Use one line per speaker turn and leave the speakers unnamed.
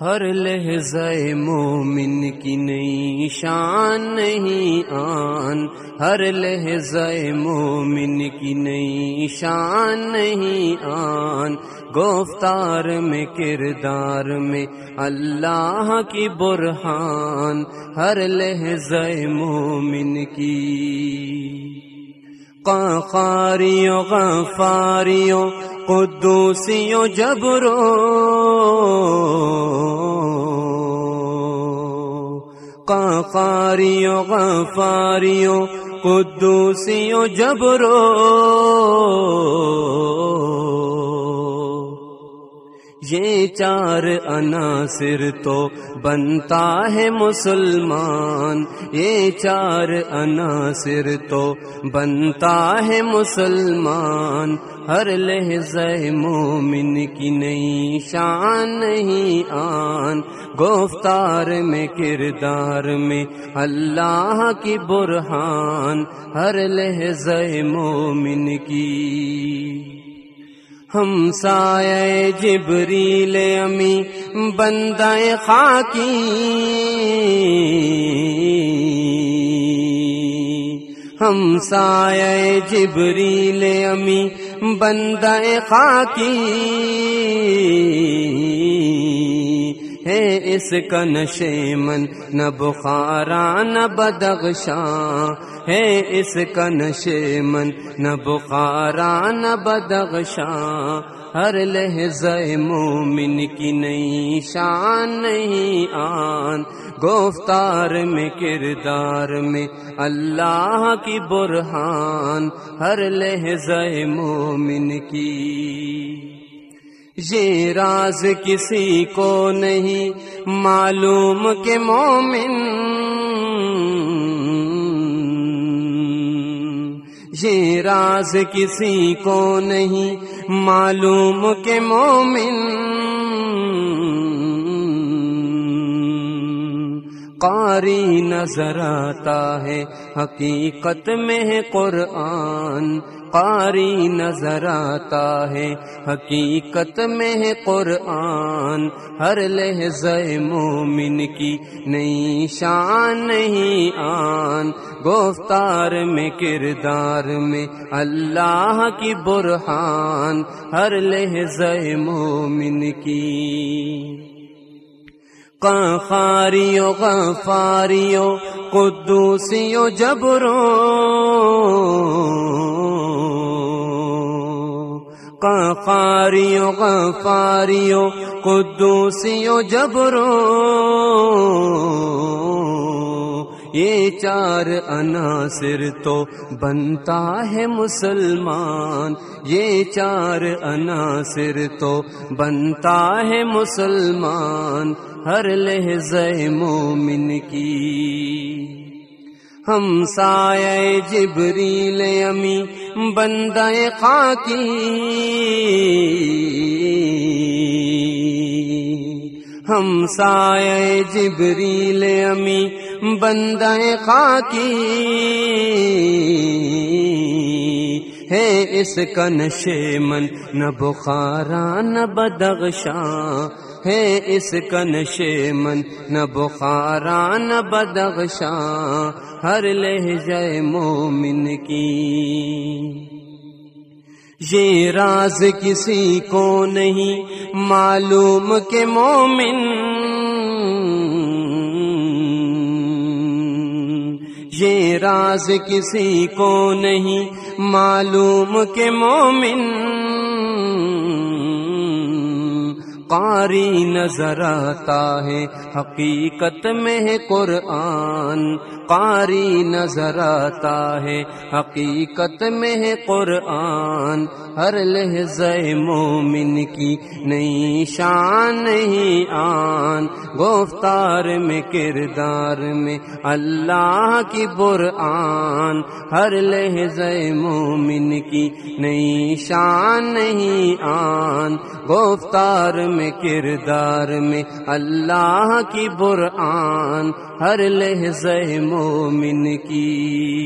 ہر لہجۂ مومن کی نئی شان نہیں آن۔ ہر لہجۂ مومن کی نئی شان نہیں آن۔ گفتار میں، کردار میں اللہ کی برہان۔ ہر لہجۂ مومن کی۔ قاریوں غفاریوں قدوسیوں جبرو قاقاریوں غفاریوں قدوسیوں جبرو یہ چار عناصر تو بنتا ہے مسلمان۔ یہ چار عناصر تو بنتا ہے مسلمان۔ ہر لہجۂ مومن کی نئی شان نہیں آن۔ گفتار میں کردار میں اللہ کی برہان۔ ہر لہجۂ مومن کی ہم سائے جبریل امی بندہ خاکی۔ ہم سائے جبریل امی بندہ خاکی۔ ہے اس کا نشے من، نہ بخارا، نہ بدغشاں ہے اس کا نشے من، نہ بخارا، نہ بدغشاں ہر لہجۂ مومن کی نئی شان نہیں آن۔ گفتار میں، کردار میں اللہ کی برہان۔ ہر لہجۂ مومن کی یہ راز کسی کو نہیں معلوم کہ مومن یہ راز کسی کو نہیں معلوم کہ مومن قاری نظر آتا ہے۔ حقیقت میں ہے قرآن قاری نظر آتا ہے۔ حقیقت میں ہے قرآن ہر لہجۂ مومن کی نئی شان نہیں آن۔ گفتار میں، کردار میں اللہ کی برہان ہر لہجۂ مومن کی۔ قاریوں غفاریو قدوسیو جبرو. قاریوں غفاریو قدوسیو جبرو. یہ چار عناصر تو بنتا ہے مسلمان۔ یہ چار عناصر تو بنتا ہے مسلمان۔ ہر لہجۂ مومن کی۔ ہم سائے جبریل امی بندہ خاکی۔ ہم سائے جبریل امی بندہ خاکی ہے اس کا نشے من، نہ بخارا، نہ بدغشاں ہے اس کا نشے من، نہ بخارا، نہ بدغشاں ہر لہجۂ مومن کی۔ یہ راز کسی کو نہیں، معلوم کہ مومن یہ راز کسی کو نہیں معلوم کہ مومن قاری نظر آتا ہے۔ حقیقت میں ہے قرآن، قاری نظر آتا ہے۔ حقیقت میں ہے قرآن، ہر لہجۂ مومن کی نئی شان نہیں آن۔ گفتار میں، کردار میں اللہ کی برآن۔ ہر لہجۂ مومن کی نئی شان نہیں آن۔ گفتار میں کردار میں اللہ کی برآن ہر لہجہ مومن کی۔